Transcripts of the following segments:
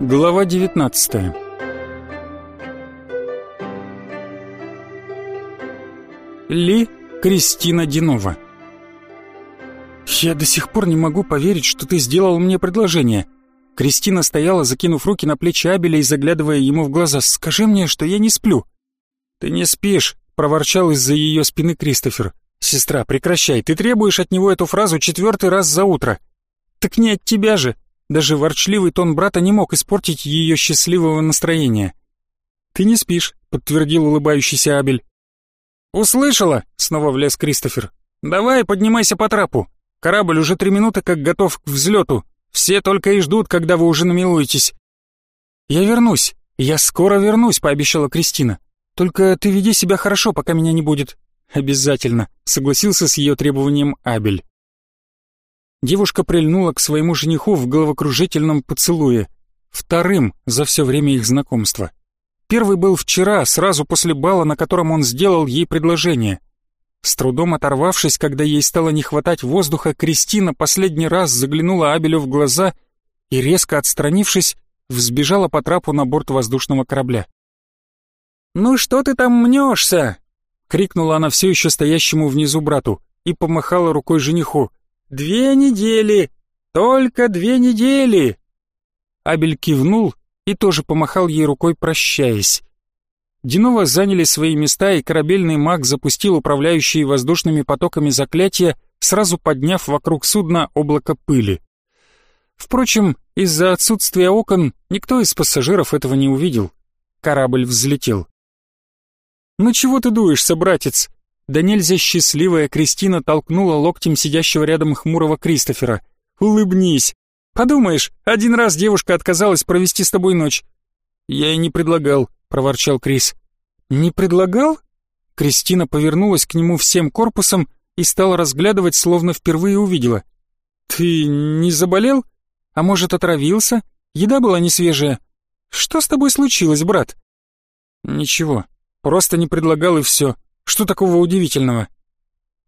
Глава 19 Ли Кристина Динова «Я до сих пор не могу поверить, что ты сделал мне предложение». Кристина стояла, закинув руки на плечи Абеля и заглядывая ему в глаза. «Скажи мне, что я не сплю». «Ты не спишь», — проворчал из-за ее спины Кристофер. «Сестра, прекращай, ты требуешь от него эту фразу четвертый раз за утро». «Так не от тебя же». Даже ворчливый тон брата не мог испортить ее счастливого настроения. «Ты не спишь», — подтвердил улыбающийся Абель. «Услышала?» — снова влез Кристофер. «Давай, поднимайся по трапу. Корабль уже три минуты как готов к взлету. Все только и ждут, когда вы уже намилуетесь». «Я вернусь. Я скоро вернусь», — пообещала Кристина. «Только ты веди себя хорошо, пока меня не будет». «Обязательно», — согласился с ее требованием Абель. Девушка прильнула к своему жениху в головокружительном поцелуе, вторым за все время их знакомства. Первый был вчера, сразу после бала, на котором он сделал ей предложение. С трудом оторвавшись, когда ей стало не хватать воздуха, Кристина последний раз заглянула Абелю в глаза и, резко отстранившись, взбежала по трапу на борт воздушного корабля. «Ну что ты там мнешься?» — крикнула она все еще стоящему внизу брату и помахала рукой жениху. «Две недели! Только две недели!» Абель кивнул и тоже помахал ей рукой, прощаясь. Динова заняли свои места, и корабельный маг запустил управляющие воздушными потоками заклятия, сразу подняв вокруг судна облако пыли. Впрочем, из-за отсутствия окон никто из пассажиров этого не увидел. Корабль взлетел. «Ну чего ты дуешься, братец?» Да нельзя счастливая Кристина толкнула локтем сидящего рядом хмурого Кристофера. «Улыбнись! Подумаешь, один раз девушка отказалась провести с тобой ночь». «Я и не предлагал», проворчал Крис. «Не предлагал?» Кристина повернулась к нему всем корпусом и стала разглядывать, словно впервые увидела. «Ты не заболел? А может, отравился? Еда была не свежая. Что с тобой случилось, брат?» «Ничего, просто не предлагал и все. Что такого удивительного?»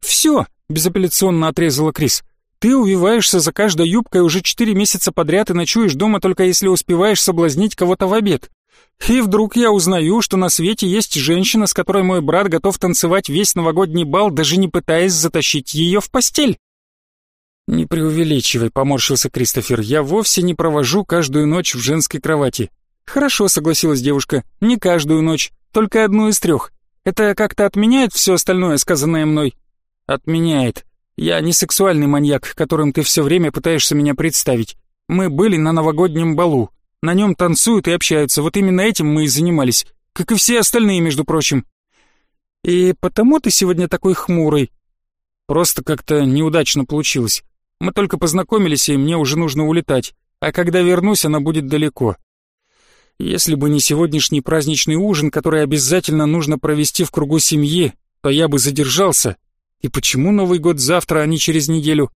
«Все!» — безапелляционно отрезала Крис. «Ты увиваешься за каждой юбкой уже четыре месяца подряд и ночуешь дома только если успеваешь соблазнить кого-то в обед. И вдруг я узнаю, что на свете есть женщина, с которой мой брат готов танцевать весь новогодний бал, даже не пытаясь затащить ее в постель. «Не преувеличивай», — поморщился Кристофер, — «я вовсе не провожу каждую ночь в женской кровати». «Хорошо», — согласилась девушка, — «не каждую ночь, только одну из трех. Это как-то отменяет все остальное, сказанное мной?» «Отменяет. Я не сексуальный маньяк, которым ты все время пытаешься меня представить. Мы были на новогоднем балу. На нем танцуют и общаются, вот именно этим мы и занимались, как и все остальные, между прочим. И потому ты сегодня такой хмурый. Просто как-то неудачно получилось. Мы только познакомились, и мне уже нужно улетать, а когда вернусь, она будет далеко. Если бы не сегодняшний праздничный ужин, который обязательно нужно провести в кругу семьи, то я бы задержался. И почему Новый год завтра, а не через неделю?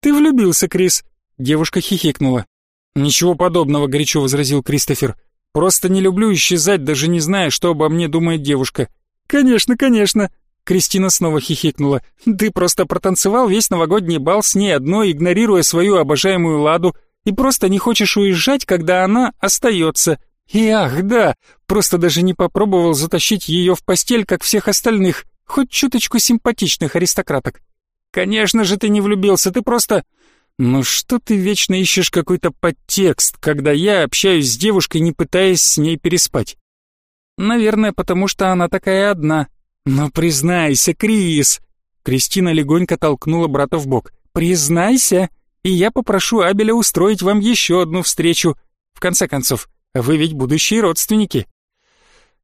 Ты влюбился, Крис. Девушка хихикнула. «Ничего подобного», — горячо возразил Кристофер. «Просто не люблю исчезать, даже не зная, что обо мне думает девушка». «Конечно, конечно», — Кристина снова хихикнула. «Ты просто протанцевал весь новогодний бал с ней одной, игнорируя свою обожаемую Ладу, и просто не хочешь уезжать, когда она остается. И ах, да, просто даже не попробовал затащить ее в постель, как всех остальных, хоть чуточку симпатичных аристократок. Конечно же ты не влюбился, ты просто...» «Ну что ты вечно ищешь какой-то подтекст, когда я общаюсь с девушкой, не пытаясь с ней переспать?» «Наверное, потому что она такая одна. Но признайся, Крис!» Кристина легонько толкнула брата в бок. «Признайся, и я попрошу Абеля устроить вам еще одну встречу. В конце концов, вы ведь будущие родственники».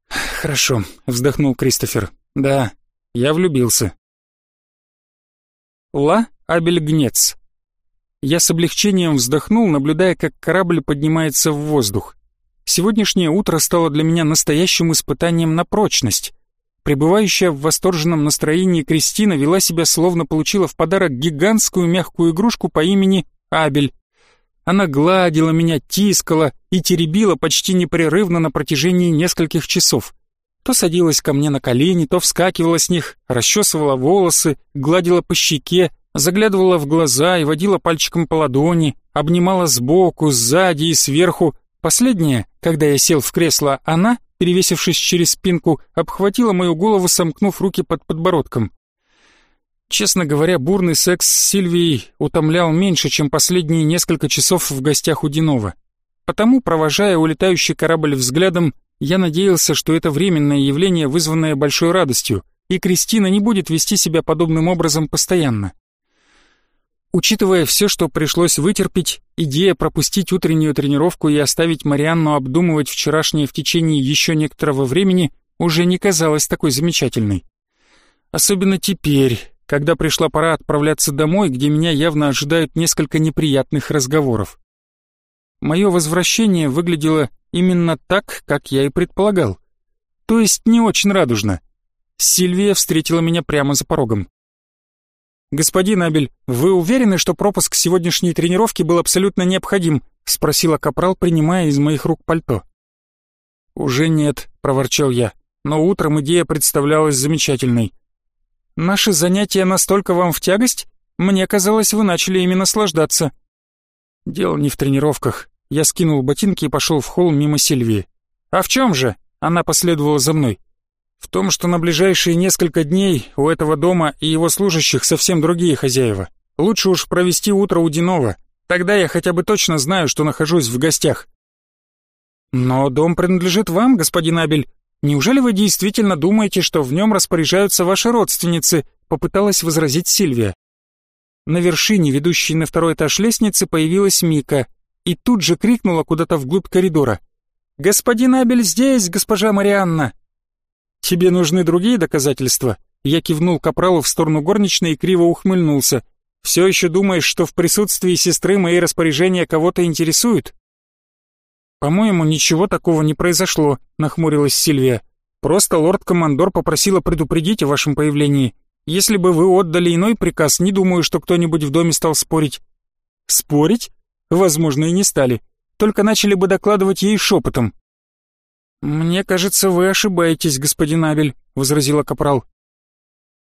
«Хорошо», — вздохнул Кристофер. «Да, я влюбился». Ла Абель Гнец я с облегчением вздохнул, наблюдая, как корабль поднимается в воздух. Сегодняшнее утро стало для меня настоящим испытанием на прочность. Пребывающая в восторженном настроении Кристина вела себя, словно получила в подарок гигантскую мягкую игрушку по имени Абель. Она гладила меня, тискала и теребила почти непрерывно на протяжении нескольких часов. То садилась ко мне на колени, то вскакивала с них, расчесывала волосы, гладила по щеке, заглядывала в глаза и водила пальчиком по ладони, обнимала сбоку, сзади и сверху, Последняя, когда я сел в кресло, она, перевесившись через спинку, обхватила мою голову, сомкнув руки под подбородком. Честно говоря, бурный секс с Сильвией утомлял меньше, чем последние несколько часов в гостях у Динова. Потому, провожая улетающий корабль взглядом, я надеялся, что это временное явление, вызванное большой радостью, и Кристина не будет вести себя подобным образом постоянно. Учитывая все, что пришлось вытерпеть, идея пропустить утреннюю тренировку и оставить Марианну обдумывать вчерашнее в течение еще некоторого времени уже не казалась такой замечательной. Особенно теперь, когда пришла пора отправляться домой, где меня явно ожидают несколько неприятных разговоров. Мое возвращение выглядело именно так, как я и предполагал. То есть не очень радужно. Сильвия встретила меня прямо за порогом. «Господин Абель, вы уверены, что пропуск сегодняшней тренировки был абсолютно необходим?» — спросила Капрал, принимая из моих рук пальто. «Уже нет», — проворчал я, — «но утром идея представлялась замечательной. Наши занятия настолько вам в тягость? Мне казалось, вы начали ими наслаждаться». Дело не в тренировках. Я скинул ботинки и пошел в холл мимо Сильвии. «А в чем же?» Она последовала за мной. «В том, что на ближайшие несколько дней у этого дома и его служащих совсем другие хозяева. Лучше уж провести утро у Динова. Тогда я хотя бы точно знаю, что нахожусь в гостях». «Но дом принадлежит вам, господин Абель. Неужели вы действительно думаете, что в нем распоряжаются ваши родственницы?» Попыталась возразить Сильвия. На вершине, ведущей на второй этаж лестницы, появилась Мика и тут же крикнула куда-то вглубь коридора. «Господин Абель здесь, госпожа Марианна!» «Тебе нужны другие доказательства?» Я кивнул капралу в сторону горничной и криво ухмыльнулся. «Все еще думаешь, что в присутствии сестры мои распоряжения кого-то интересуют?» «По-моему, ничего такого не произошло», — нахмурилась Сильвия. «Просто лорд-командор попросила предупредить о вашем появлении. Если бы вы отдали иной приказ, не думаю, что кто-нибудь в доме стал спорить». «Спорить? Возможно, и не стали. Только начали бы докладывать ей шепотом». «Мне кажется, вы ошибаетесь, господин Абель», — возразила Капрал.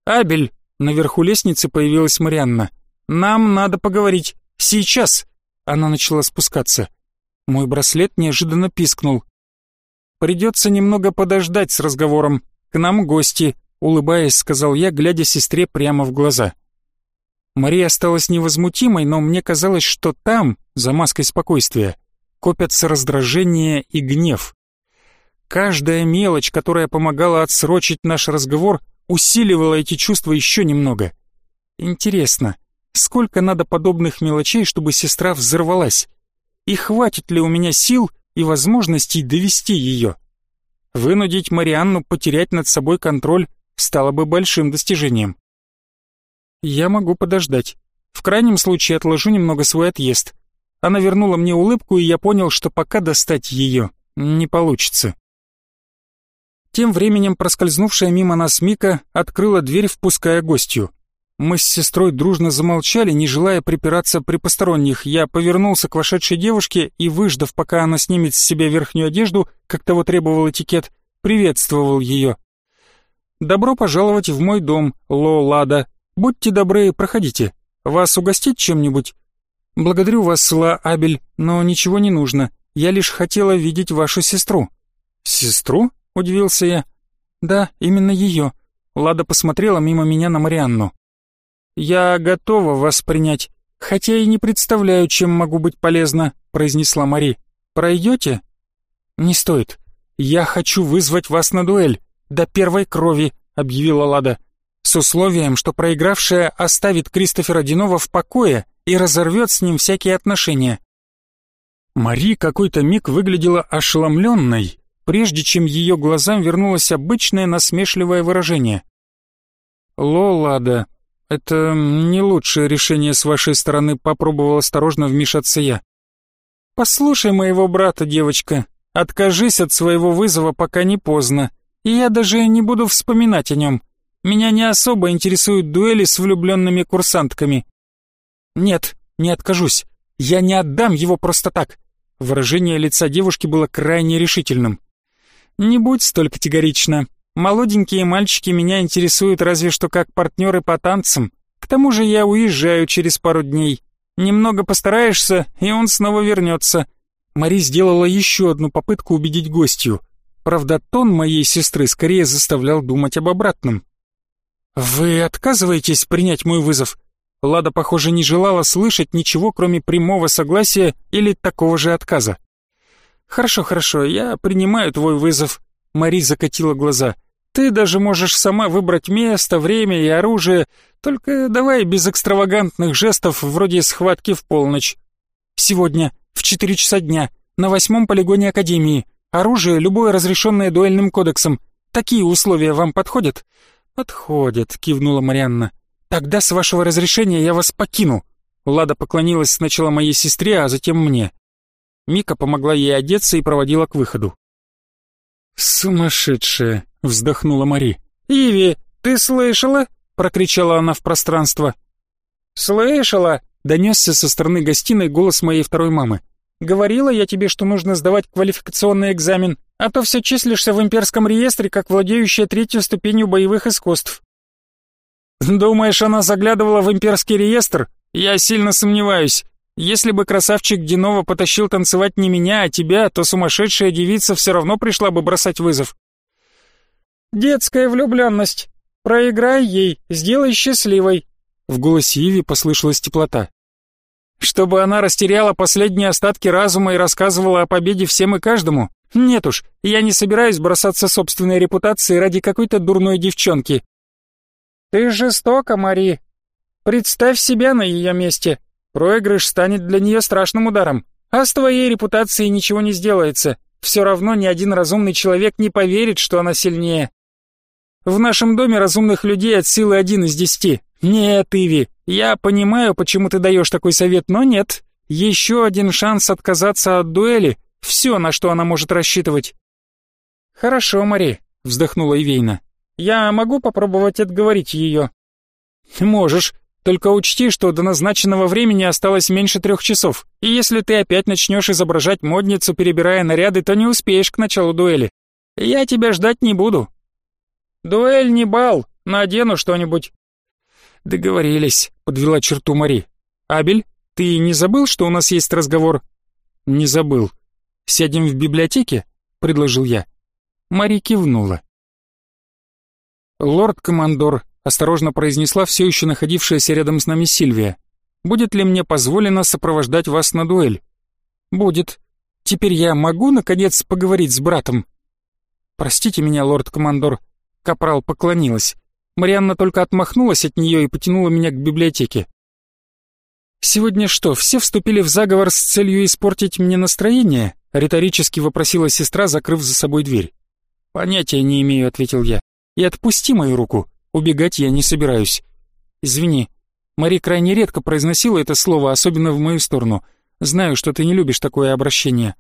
«Абель!» — наверху лестницы появилась Марианна. «Нам надо поговорить. Сейчас!» Она начала спускаться. Мой браслет неожиданно пискнул. «Придется немного подождать с разговором. К нам гости», — улыбаясь, сказал я, глядя сестре прямо в глаза. Мария осталась невозмутимой, но мне казалось, что там, за маской спокойствия, копятся раздражение и гнев. Каждая мелочь, которая помогала отсрочить наш разговор, усиливала эти чувства еще немного. Интересно, сколько надо подобных мелочей, чтобы сестра взорвалась? и хватит ли у меня сил и возможностей довести ее. Вынудить Марианну потерять над собой контроль стало бы большим достижением. Я могу подождать. В крайнем случае отложу немного свой отъезд. Она вернула мне улыбку, и я понял, что пока достать ее не получится. Тем временем проскользнувшая мимо нас Мика открыла дверь, впуская гостью. Мы с сестрой дружно замолчали, не желая припираться при посторонних. Я повернулся к вошедшей девушке и, выждав, пока она снимет с себя верхнюю одежду, как того требовал этикет, приветствовал ее. «Добро пожаловать в мой дом, Ло-Лада. Будьте добры, проходите. Вас угостить чем-нибудь?» «Благодарю вас, Ла Абель, но ничего не нужно. Я лишь хотела видеть вашу сестру». «Сестру?» — удивился я. «Да, именно ее». Лада посмотрела мимо меня на Марианну. «Я готова вас принять, хотя и не представляю, чем могу быть полезна», произнесла Мари. «Пройдете?» «Не стоит. Я хочу вызвать вас на дуэль. До первой крови», объявила Лада. «С условием, что проигравшая оставит Кристофера Динова в покое и разорвет с ним всякие отношения». Мари какой-то миг выглядела ошеломленной, прежде чем ее глазам вернулось обычное насмешливое выражение. «Лолада, «Это не лучшее решение с вашей стороны», — попробовал осторожно вмешаться я. «Послушай моего брата, девочка. Откажись от своего вызова, пока не поздно. И я даже не буду вспоминать о нем. Меня не особо интересуют дуэли с влюбленными курсантками». «Нет, не откажусь. Я не отдам его просто так». Выражение лица девушки было крайне решительным. «Не будь столь категорична. Молоденькие мальчики меня интересуют разве что как партнеры по танцам. К тому же я уезжаю через пару дней. Немного постараешься, и он снова вернется. Мари сделала еще одну попытку убедить гостью. Правда, тон моей сестры скорее заставлял думать об обратном. «Вы отказываетесь принять мой вызов?» Лада, похоже, не желала слышать ничего, кроме прямого согласия или такого же отказа. «Хорошо, хорошо, я принимаю твой вызов», — Мари закатила глаза. «Ты даже можешь сама выбрать место, время и оружие, только давай без экстравагантных жестов вроде схватки в полночь. Сегодня, в четыре часа дня, на восьмом полигоне Академии. Оружие, любое разрешенное дуэльным кодексом. Такие условия вам подходят?» «Подходят», — кивнула Марианна. «Тогда, с вашего разрешения, я вас покину». Лада поклонилась сначала моей сестре, а затем мне. Мика помогла ей одеться и проводила к выходу. «Сумасшедшая!» — вздохнула Мари. «Иви, ты слышала?» — прокричала она в пространство. «Слышала?» — донесся со стороны гостиной голос моей второй мамы. «Говорила я тебе, что нужно сдавать квалификационный экзамен, а то все числишься в имперском реестре как владеющая третью ступенью боевых искусств». «Думаешь, она заглядывала в имперский реестр? Я сильно сомневаюсь. Если бы красавчик Динова потащил танцевать не меня, а тебя, то сумасшедшая девица все равно пришла бы бросать вызов. Детская влюбленность. Проиграй ей, сделай счастливой. В голосе Иви послышалась теплота. Чтобы она растеряла последние остатки разума и рассказывала о победе всем и каждому? Нет уж, я не собираюсь бросаться собственной репутацией ради какой-то дурной девчонки. Ты жестока, Мари. Представь себя на ее месте. Проигрыш станет для нее страшным ударом, а с твоей репутацией ничего не сделается. Все равно ни один разумный человек не поверит, что она сильнее. В нашем доме разумных людей от силы один из десяти. Нет, Иви, я понимаю, почему ты даешь такой совет, но нет. Еще один шанс отказаться от дуэли. Все, на что она может рассчитывать. Хорошо, Мари, вздохнула Ивейна. Я могу попробовать отговорить ее. Можешь, только учти, что до назначенного времени осталось меньше трех часов, и если ты опять начнешь изображать модницу, перебирая наряды, то не успеешь к началу дуэли. Я тебя ждать не буду. Дуэль не бал, надену что-нибудь. Договорились, подвела черту Мари. Абель, ты не забыл, что у нас есть разговор? Не забыл. Сядем в библиотеке? предложил я. Мари кивнула. Лорд-командор осторожно произнесла все еще находившаяся рядом с нами Сильвия. «Будет ли мне позволено сопровождать вас на дуэль?» «Будет. Теперь я могу, наконец, поговорить с братом?» «Простите меня, лорд-командор», — Капрал поклонилась. Марианна только отмахнулась от нее и потянула меня к библиотеке. «Сегодня что, все вступили в заговор с целью испортить мне настроение?» — риторически вопросила сестра, закрыв за собой дверь. «Понятия не имею», — ответил я. «И отпусти мою руку. Убегать я не собираюсь. Извини. Мари крайне редко произносила это слово, особенно в мою сторону. Знаю, что ты не любишь такое обращение.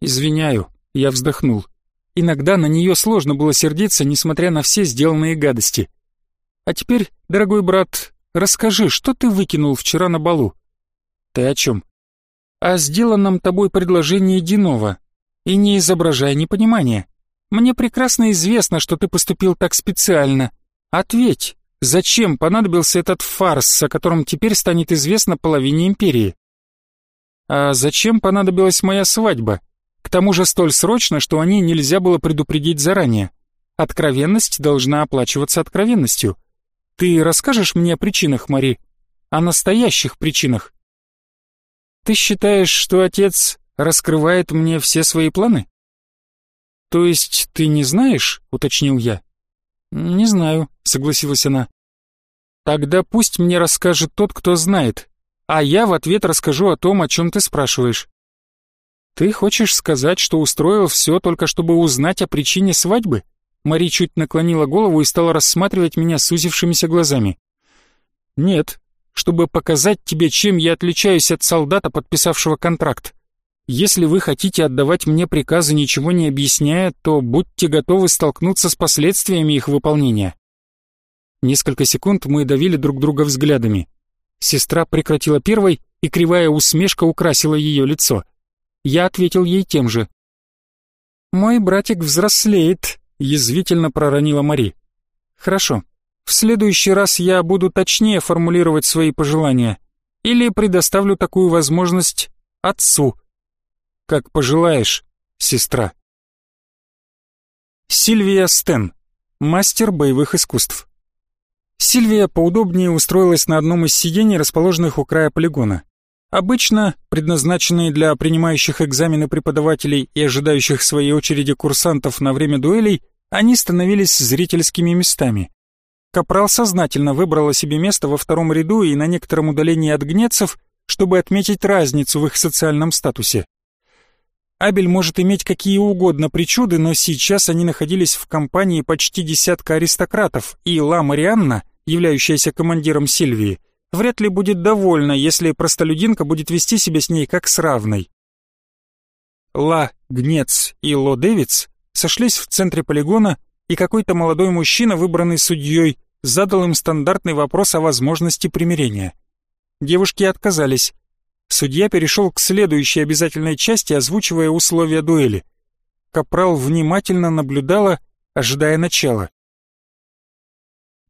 Извиняю, я вздохнул. Иногда на нее сложно было сердиться, несмотря на все сделанные гадости. А теперь, дорогой брат, расскажи, что ты выкинул вчера на балу? Ты о чем? О сделанном тобой предложении Динова. И не изображай непонимания. Мне прекрасно известно, что ты поступил так специально. Ответь, зачем понадобился этот фарс, о котором теперь станет известно половине империи? А зачем понадобилась моя свадьба? К тому же столь срочно, что о ней нельзя было предупредить заранее. Откровенность должна оплачиваться откровенностью. Ты расскажешь мне о причинах, Мари? О настоящих причинах? Ты считаешь, что отец раскрывает мне все свои планы? То есть ты не знаешь, уточнил я. Не знаю, согласилась она. Тогда пусть мне расскажет тот, кто знает, а я в ответ расскажу о том, о чем ты спрашиваешь. Ты хочешь сказать, что устроил все только чтобы узнать о причине свадьбы? Мари чуть наклонила голову и стала рассматривать меня сузившимися глазами. Нет, чтобы показать тебе, чем я отличаюсь от солдата, подписавшего контракт. Если вы хотите отдавать мне приказы, ничего не объясняя, то будьте готовы столкнуться с последствиями их выполнения. Несколько секунд мы давили друг друга взглядами. Сестра прекратила первой, и кривая усмешка украсила ее лицо. Я ответил ей тем же. «Мой братик взрослеет», — язвительно проронила Мари. «Хорошо. В следующий раз я буду точнее формулировать свои пожелания. Или предоставлю такую возможность отцу». Как пожелаешь, сестра. Сильвия Стен, мастер боевых искусств. Сильвия поудобнее устроилась на одном из сидений, расположенных у края полигона. Обычно, предназначенные для принимающих экзамены преподавателей и ожидающих своей очереди курсантов на время дуэлей, они становились зрительскими местами. Капрал сознательно выбрала себе место во втором ряду и на некотором удалении от гнецев, чтобы отметить разницу в их социальном статусе. Абель может иметь какие угодно причуды, но сейчас они находились в компании почти десятка аристократов, и Ла Марианна, являющаяся командиром Сильвии, вряд ли будет довольна, если простолюдинка будет вести себя с ней как с равной. Ла Гнец и Ло Дэвидс сошлись в центре полигона, и какой-то молодой мужчина, выбранный судьей, задал им стандартный вопрос о возможности примирения. Девушки отказались, Судья перешел к следующей обязательной части, озвучивая условия дуэли. Капрал внимательно наблюдала, ожидая начала.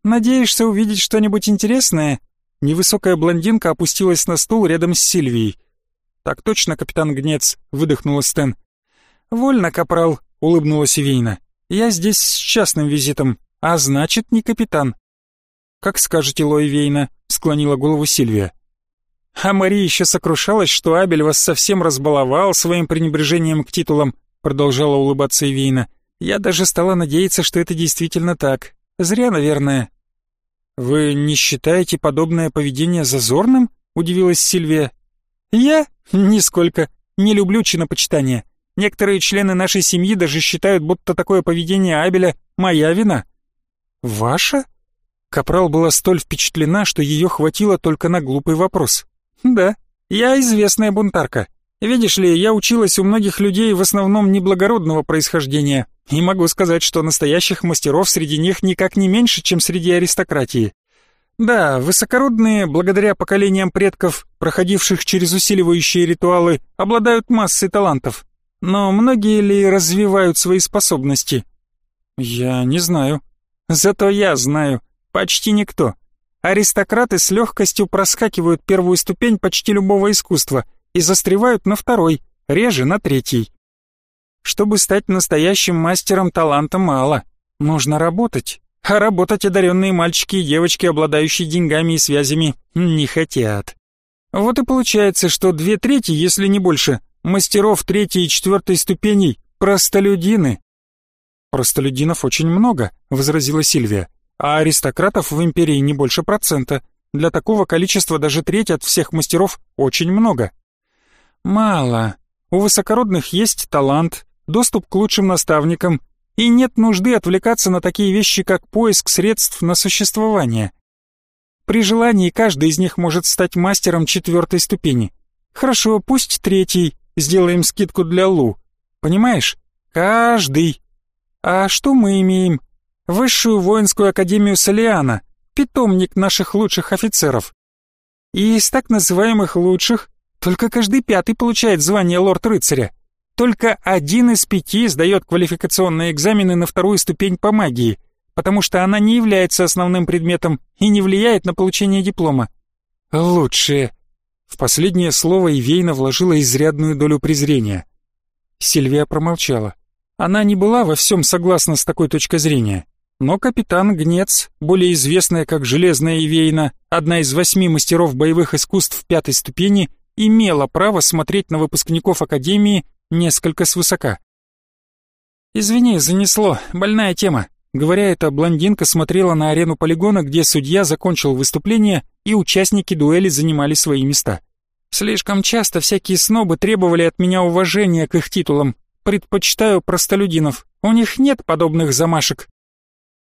«Надеешься увидеть что-нибудь интересное?» Невысокая блондинка опустилась на стул рядом с Сильвией. «Так точно, капитан Гнец», — выдохнула Стэн. «Вольно, капрал», — улыбнулась Ивейна. «Я здесь с частным визитом, а значит, не капитан». «Как скажете, Лой Вейна», — склонила голову Сильвия. А Мари еще сокрушалась, что Абель вас совсем разбаловал своим пренебрежением к титулам, продолжала улыбаться Ивейна. Я даже стала надеяться, что это действительно так. Зря, наверное. Вы не считаете подобное поведение зазорным? удивилась Сильвия. Я? Нисколько. Не люблю чинопочитания. Некоторые члены нашей семьи даже считают, будто такое поведение Абеля моя вина. Ваша? Капрал была столь впечатлена, что ее хватило только на глупый вопрос. «Да, я известная бунтарка. Видишь ли, я училась у многих людей в основном неблагородного происхождения, и могу сказать, что настоящих мастеров среди них никак не меньше, чем среди аристократии. Да, высокородные, благодаря поколениям предков, проходивших через усиливающие ритуалы, обладают массой талантов. Но многие ли развивают свои способности? Я не знаю. Зато я знаю. Почти никто. Аристократы с легкостью проскакивают первую ступень почти любого искусства и застревают на второй, реже на третьей. Чтобы стать настоящим мастером таланта мало, нужно работать. А работать одаренные мальчики и девочки, обладающие деньгами и связями, не хотят. Вот и получается, что две трети, если не больше, мастеров третьей и четвертой ступеней – простолюдины. «Простолюдинов очень много», — возразила Сильвия а аристократов в империи не больше процента. Для такого количества даже треть от всех мастеров очень много. Мало. У высокородных есть талант, доступ к лучшим наставникам, и нет нужды отвлекаться на такие вещи, как поиск средств на существование. При желании каждый из них может стать мастером четвертой ступени. Хорошо, пусть третий, сделаем скидку для Лу. Понимаешь? Каждый. А что мы имеем? Высшую воинскую академию Солиана, питомник наших лучших офицеров. И из так называемых лучших только каждый пятый получает звание лорд-рыцаря. Только один из пяти сдает квалификационные экзамены на вторую ступень по магии, потому что она не является основным предметом и не влияет на получение диплома. Лучшие. В последнее слово Ивейна вложила изрядную долю презрения. Сильвия промолчала. Она не была во всем согласна с такой точкой зрения. Но капитан Гнец, более известная как Железная Ивейна, одна из восьми мастеров боевых искусств пятой ступени, имела право смотреть на выпускников Академии несколько свысока. «Извини, занесло, больная тема». Говоря это, блондинка смотрела на арену полигона, где судья закончил выступление, и участники дуэли занимали свои места. «Слишком часто всякие снобы требовали от меня уважения к их титулам. Предпочитаю простолюдинов. У них нет подобных замашек.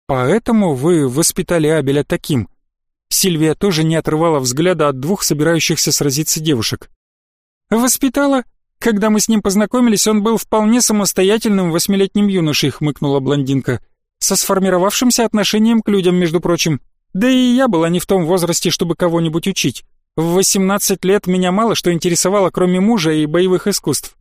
Поэтому вы воспитали Абеля таким. Сильвия тоже не отрывала взгляда от двух собирающихся сразиться девушек. Воспитала? Когда мы с ним познакомились, он был вполне самостоятельным восьмилетним юношей, хмыкнула блондинка. Со сформировавшимся отношением к людям, между прочим. Да и я была не в том возрасте, чтобы кого-нибудь учить. В 18 лет меня мало что интересовало, кроме мужа и боевых искусств.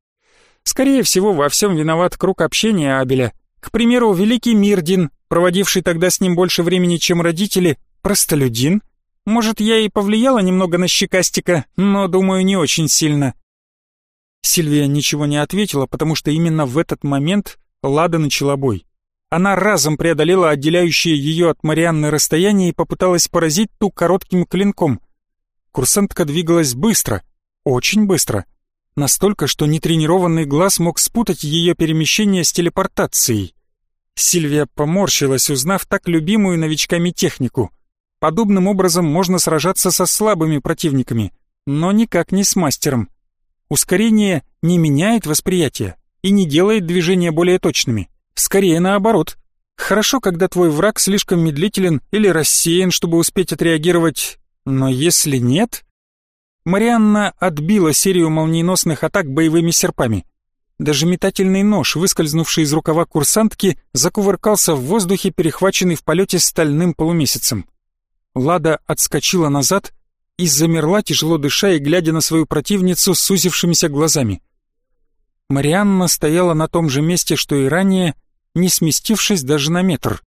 Скорее всего, во всем виноват круг общения Абеля. К примеру, великий Мирдин, проводивший тогда с ним больше времени, чем родители, простолюдин. Может, я и повлияла немного на щекастика, но, думаю, не очень сильно. Сильвия ничего не ответила, потому что именно в этот момент Лада начала бой. Она разом преодолела отделяющее ее от Марианны расстояние и попыталась поразить ту коротким клинком. Курсантка двигалась быстро, очень быстро. Настолько, что нетренированный глаз мог спутать ее перемещение с телепортацией. Сильвия поморщилась, узнав так любимую новичками технику. Подобным образом можно сражаться со слабыми противниками, но никак не с мастером. Ускорение не меняет восприятие и не делает движения более точными. Скорее наоборот. Хорошо, когда твой враг слишком медлителен или рассеян, чтобы успеть отреагировать, но если нет... Марианна отбила серию молниеносных атак боевыми серпами. Даже метательный нож, выскользнувший из рукава курсантки, закувыркался в воздухе, перехваченный в полете стальным полумесяцем. Лада отскочила назад и замерла, тяжело дыша и глядя на свою противницу с сузившимися глазами. Марианна стояла на том же месте, что и ранее, не сместившись даже на метр.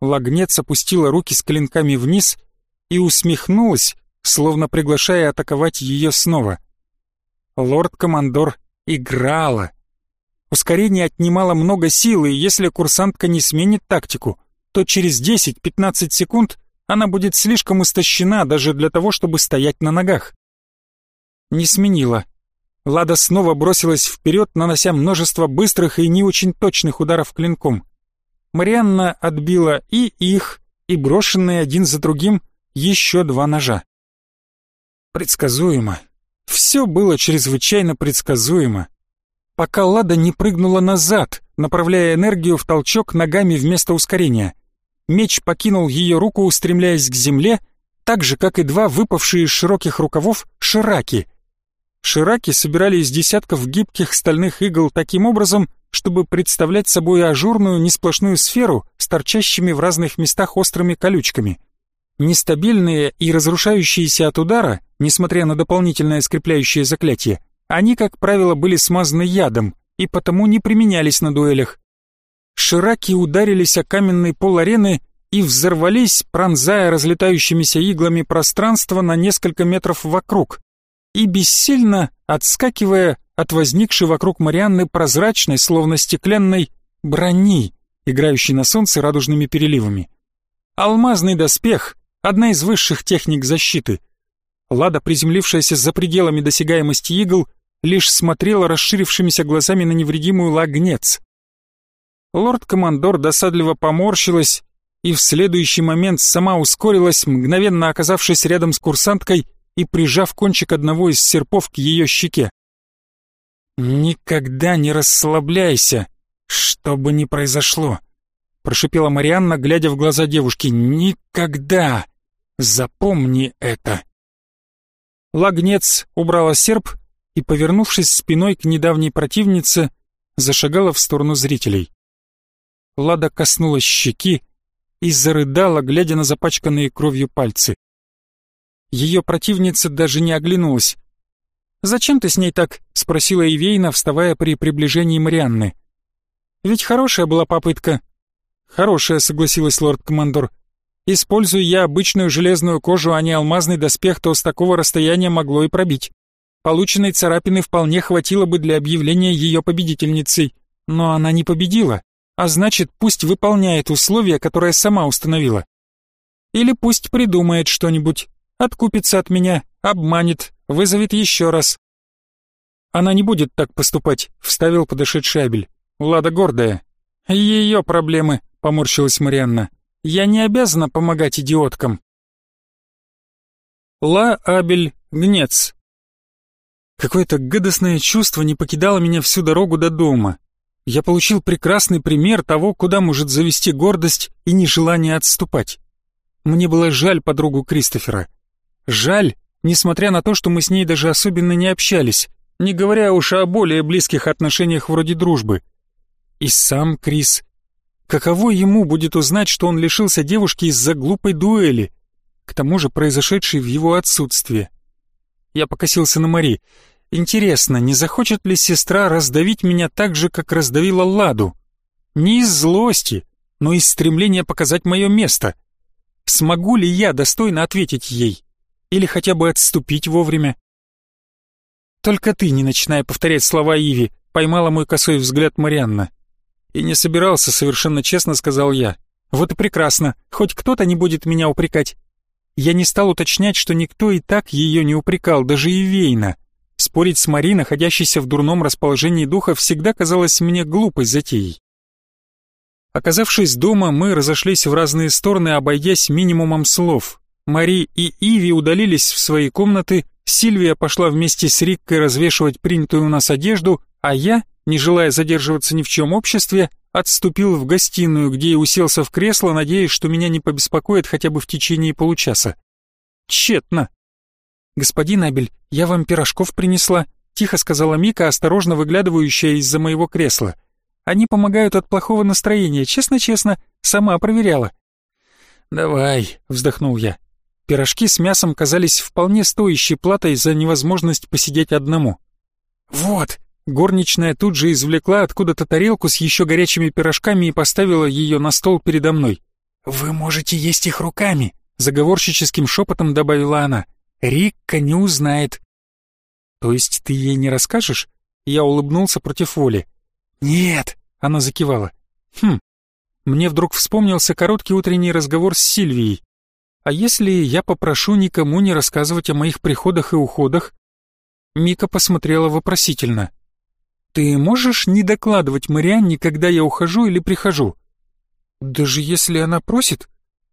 Лагнец опустила руки с клинками вниз и усмехнулась, словно приглашая атаковать ее снова. Лорд-командор играла. Ускорение отнимало много силы, и если курсантка не сменит тактику, то через 10-15 секунд она будет слишком истощена даже для того, чтобы стоять на ногах. Не сменила. Лада снова бросилась вперед, нанося множество быстрых и не очень точных ударов клинком. Марианна отбила и их, и брошенные один за другим еще два ножа. Предсказуемо. Все было чрезвычайно предсказуемо. Пока Лада не прыгнула назад, направляя энергию в толчок ногами вместо ускорения — Меч покинул ее руку, устремляясь к земле, так же, как и два выпавшие из широких рукавов шираки. Шираки собирали из десятков гибких стальных игл таким образом, чтобы представлять собой ажурную несплошную сферу с торчащими в разных местах острыми колючками. Нестабильные и разрушающиеся от удара, несмотря на дополнительное скрепляющее заклятие, они, как правило, были смазаны ядом и потому не применялись на дуэлях. Шираки ударились о каменный пол арены и взорвались, пронзая разлетающимися иглами пространство на несколько метров вокруг и бессильно отскакивая от возникшей вокруг Марианны прозрачной, словно стеклянной, брони, играющей на солнце радужными переливами. Алмазный доспех — одна из высших техник защиты. Лада, приземлившаяся за пределами досягаемости игл, лишь смотрела расширившимися глазами на невредимую лагнец. Лорд-командор досадливо поморщилась и в следующий момент сама ускорилась, мгновенно оказавшись рядом с курсанткой и прижав кончик одного из серпов к ее щеке. «Никогда не расслабляйся, что бы ни произошло», — прошипела Марианна, глядя в глаза девушки. «Никогда! Запомни это!» Лагнец убрала серп и, повернувшись спиной к недавней противнице, зашагала в сторону зрителей. Лада коснулась щеки и зарыдала, глядя на запачканные кровью пальцы. Ее противница даже не оглянулась. «Зачем ты с ней так?» — спросила Ивейна, вставая при приближении Марианны. «Ведь хорошая была попытка». «Хорошая», — согласилась лорд-командор. «Используя я обычную железную кожу, а не алмазный доспех, то с такого расстояния могло и пробить. Полученной царапины вполне хватило бы для объявления ее победительницей, но она не победила а значит, пусть выполняет условия, которые сама установила. Или пусть придумает что-нибудь, откупится от меня, обманет, вызовет еще раз. Она не будет так поступать, вставил подошедший Абель. Лада гордая. Ее проблемы, поморщилась Марианна. Я не обязана помогать идиоткам. Ла Абель Гнец. Какое-то гадостное чувство не покидало меня всю дорогу до дома я получил прекрасный пример того, куда может завести гордость и нежелание отступать. Мне было жаль подругу Кристофера. Жаль, несмотря на то, что мы с ней даже особенно не общались, не говоря уж о более близких отношениях вроде дружбы. И сам Крис. Каково ему будет узнать, что он лишился девушки из-за глупой дуэли, к тому же произошедшей в его отсутствие? Я покосился на Мари. Интересно, не захочет ли сестра раздавить меня так же, как раздавила Ладу? Не из злости, но из стремления показать мое место. Смогу ли я достойно ответить ей? Или хотя бы отступить вовремя? «Только ты не начинай повторять слова Иви», — поймала мой косой взгляд Марианна. «И не собирался, совершенно честно сказал я. Вот и прекрасно, хоть кто-то не будет меня упрекать». Я не стал уточнять, что никто и так ее не упрекал, даже и Вейна. Спорить с Мари, находящейся в дурном расположении духа, всегда казалось мне глупой затеей. Оказавшись дома, мы разошлись в разные стороны, обойдясь минимумом слов. Мари и Иви удалились в свои комнаты, Сильвия пошла вместе с Риккой развешивать принятую у нас одежду, а я, не желая задерживаться ни в чем обществе, отступил в гостиную, где и уселся в кресло, надеясь, что меня не побеспокоит хотя бы в течение получаса. Тщетно. «Господин Абель, я вам пирожков принесла», — тихо сказала Мика, осторожно выглядывающая из-за моего кресла. Они помогают от плохого настроения, честно-честно, сама проверяла. «Давай», — вздохнул я. Пирожки с мясом казались вполне стоящей платой за невозможность посидеть одному. «Вот», — горничная тут же извлекла откуда-то тарелку с еще горячими пирожками и поставила ее на стол передо мной. «Вы можете есть их руками», — заговорщическим шепотом добавила она. «Рикка не узнает». «То есть ты ей не расскажешь?» Я улыбнулся против воли. «Нет!» — она закивала. «Хм, мне вдруг вспомнился короткий утренний разговор с Сильвией. А если я попрошу никому не рассказывать о моих приходах и уходах?» Мика посмотрела вопросительно. «Ты можешь не докладывать Марианне, когда я ухожу или прихожу?» «Даже если она просит?»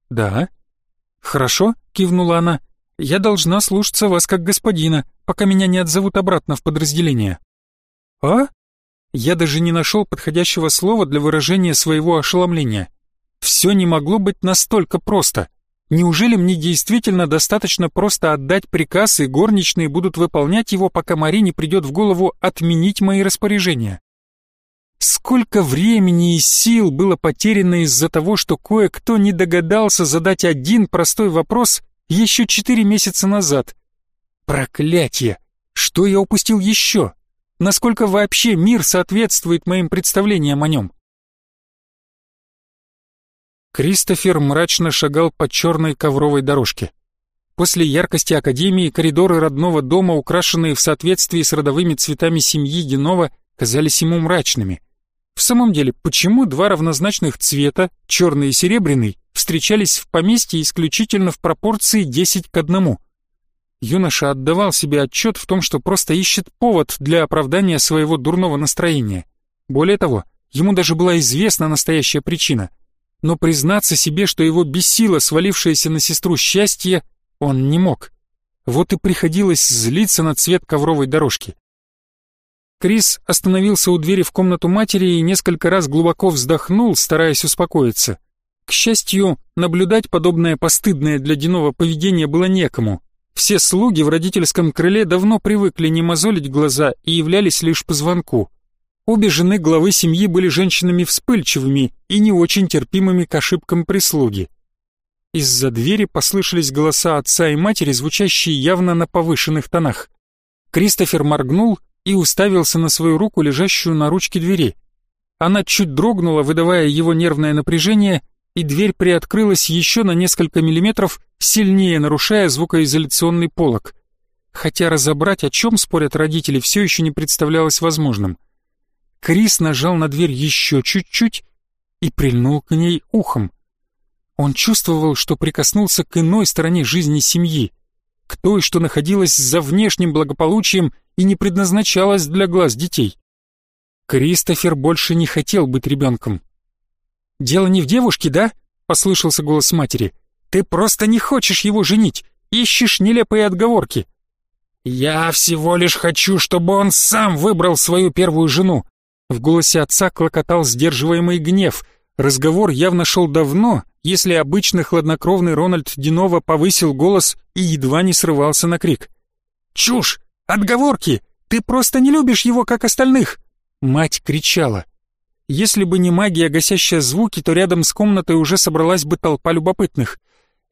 «Да». «Хорошо», — кивнула она. «Я должна слушаться вас как господина, пока меня не отзовут обратно в подразделение». «А?» Я даже не нашел подходящего слова для выражения своего ошеломления. Все не могло быть настолько просто. Неужели мне действительно достаточно просто отдать приказ, и горничные будут выполнять его, пока Марине придет в голову отменить мои распоряжения? Сколько времени и сил было потеряно из-за того, что кое-кто не догадался задать один простой вопрос еще четыре месяца назад. Проклятье! Что я упустил еще? насколько вообще мир соответствует моим представлениям о нем. Кристофер мрачно шагал по черной ковровой дорожке. После яркости Академии коридоры родного дома, украшенные в соответствии с родовыми цветами семьи Генова, казались ему мрачными. В самом деле, почему два равнозначных цвета, черный и серебряный, встречались в поместье исключительно в пропорции 10 к 1? Юноша отдавал себе отчет в том, что просто ищет повод для оправдания своего дурного настроения. Более того, ему даже была известна настоящая причина. Но признаться себе, что его бесило свалившееся на сестру счастье, он не мог. Вот и приходилось злиться на цвет ковровой дорожки. Крис остановился у двери в комнату матери и несколько раз глубоко вздохнул, стараясь успокоиться. К счастью, наблюдать подобное постыдное для Динова поведение было некому, все слуги в родительском крыле давно привыкли не мозолить глаза и являлись лишь по звонку. Обе жены главы семьи были женщинами вспыльчивыми и не очень терпимыми к ошибкам прислуги. Из-за двери послышались голоса отца и матери, звучащие явно на повышенных тонах. Кристофер моргнул и уставился на свою руку, лежащую на ручке двери. Она чуть дрогнула, выдавая его нервное напряжение, и дверь приоткрылась еще на несколько миллиметров, сильнее нарушая звукоизоляционный полог. Хотя разобрать, о чем спорят родители, все еще не представлялось возможным. Крис нажал на дверь еще чуть-чуть и прильнул к ней ухом. Он чувствовал, что прикоснулся к иной стороне жизни семьи, к той, что находилась за внешним благополучием и не предназначалась для глаз детей. Кристофер больше не хотел быть ребенком. «Дело не в девушке, да?» — послышался голос матери. «Ты просто не хочешь его женить, ищешь нелепые отговорки». «Я всего лишь хочу, чтобы он сам выбрал свою первую жену». В голосе отца клокотал сдерживаемый гнев. Разговор явно шел давно, если обычно хладнокровный Рональд Динова повысил голос и едва не срывался на крик. «Чушь! Отговорки! Ты просто не любишь его, как остальных!» Мать кричала. Если бы не магия, гасящая звуки, то рядом с комнатой уже собралась бы толпа любопытных.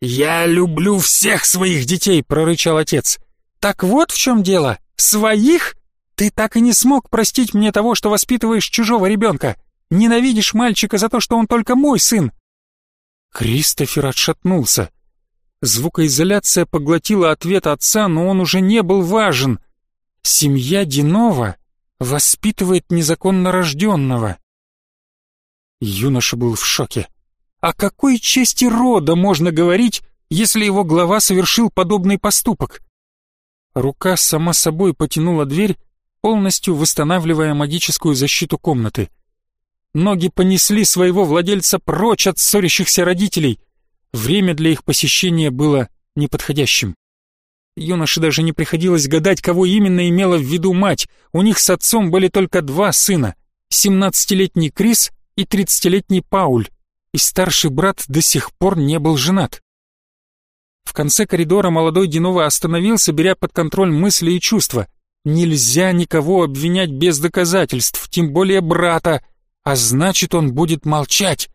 «Я люблю всех своих детей!» — прорычал отец. «Так вот в чем дело! Своих? Ты так и не смог простить мне того, что воспитываешь чужого ребенка! Ненавидишь мальчика за то, что он только мой сын!» Кристофер отшатнулся. Звукоизоляция поглотила ответ отца, но он уже не был важен. Семья Динова воспитывает незаконно рожденного. Юноша был в шоке. О какой чести рода можно говорить, если его глава совершил подобный поступок? Рука сама собой потянула дверь, полностью восстанавливая магическую защиту комнаты. Ноги понесли своего владельца прочь от ссорящихся родителей. Время для их посещения было неподходящим. Юноше даже не приходилось гадать, кого именно имела в виду мать. У них с отцом были только два сына. 17-летний Крис и 30-летний Пауль. И старший брат до сих пор не был женат. В конце коридора молодой Динова остановился, беря под контроль мысли и чувства. Нельзя никого обвинять без доказательств, тем более брата, а значит он будет молчать.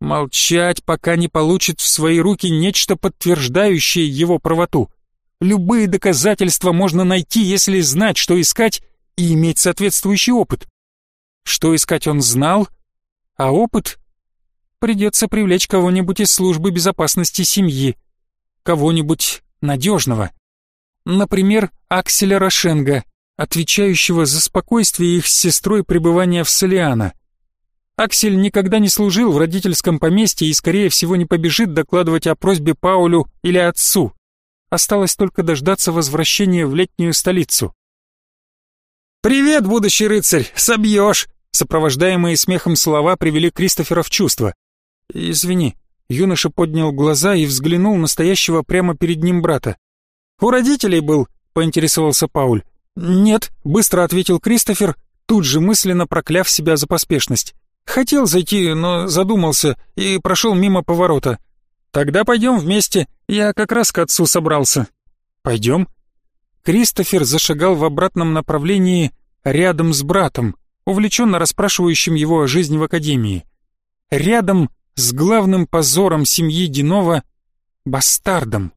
Молчать, пока не получит в свои руки нечто подтверждающее его правоту. Любые доказательства можно найти, если знать, что искать, и иметь соответствующий опыт. Что искать он знал, а опыт придется привлечь кого-нибудь из службы безопасности семьи кого-нибудь надежного. Например, Акселя Рошенга, отвечающего за спокойствие их с сестрой пребывания в Солиана. Аксель никогда не служил в родительском поместье и, скорее всего, не побежит докладывать о просьбе Паулю или отцу. Осталось только дождаться возвращения в летнюю столицу. «Привет, будущий рыцарь! Собьешь!» Сопровождаемые смехом слова привели Кристофера в чувство. «Извини», Юноша поднял глаза и взглянул на стоящего прямо перед ним брата. «У родителей был?» — поинтересовался Пауль. «Нет», — быстро ответил Кристофер, тут же мысленно прокляв себя за поспешность. «Хотел зайти, но задумался и прошел мимо поворота. Тогда пойдем вместе, я как раз к отцу собрался». «Пойдем?» Кристофер зашагал в обратном направлении рядом с братом, увлеченно расспрашивающим его о жизни в академии. Рядом с главным позором семьи Динова — бастардом.